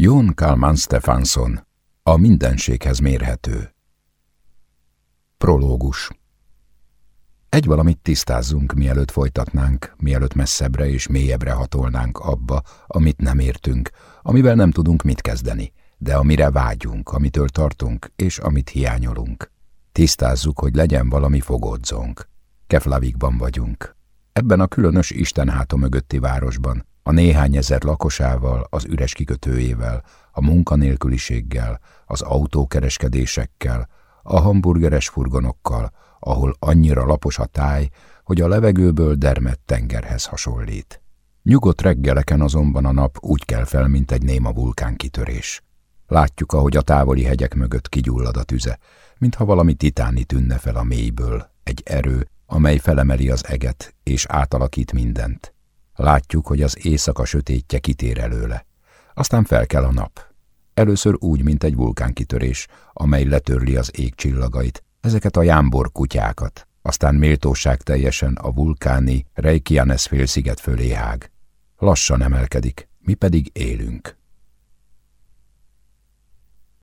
Jón Kalman Stefansson, a mindenséghez mérhető. Prológus Egy valamit tisztázzunk, mielőtt folytatnánk, mielőtt messzebbre és mélyebbre hatolnánk abba, amit nem értünk, amivel nem tudunk mit kezdeni, de amire vágyunk, amitől tartunk, és amit hiányolunk. Tisztázzuk, hogy legyen valami fogódzónk. Keflavikban vagyunk. Ebben a különös Isten mögötti városban, a néhány ezer lakosával, az üres kikötőjével, a munkanélküliséggel, az autókereskedésekkel, a hamburgeres furgonokkal, ahol annyira lapos a táj, hogy a levegőből dermedt tengerhez hasonlít. Nyugodt reggeleken azonban a nap úgy kell fel, mint egy néma vulkánkitörés. Látjuk, ahogy a távoli hegyek mögött kigyullad a tüze, mintha valami titáni tűnne fel a mélyből, egy erő, amely felemeli az eget és átalakít mindent. Látjuk, hogy az éjszaka sötétje kitér előle. Aztán fel kell a nap. Először úgy, mint egy vulkánkitörés, amely letörli az ég csillagait, ezeket a jámbor kutyákat, aztán méltóság teljesen a vulkáni Reykjanes félsziget fölé hág. Lassan emelkedik, mi pedig élünk.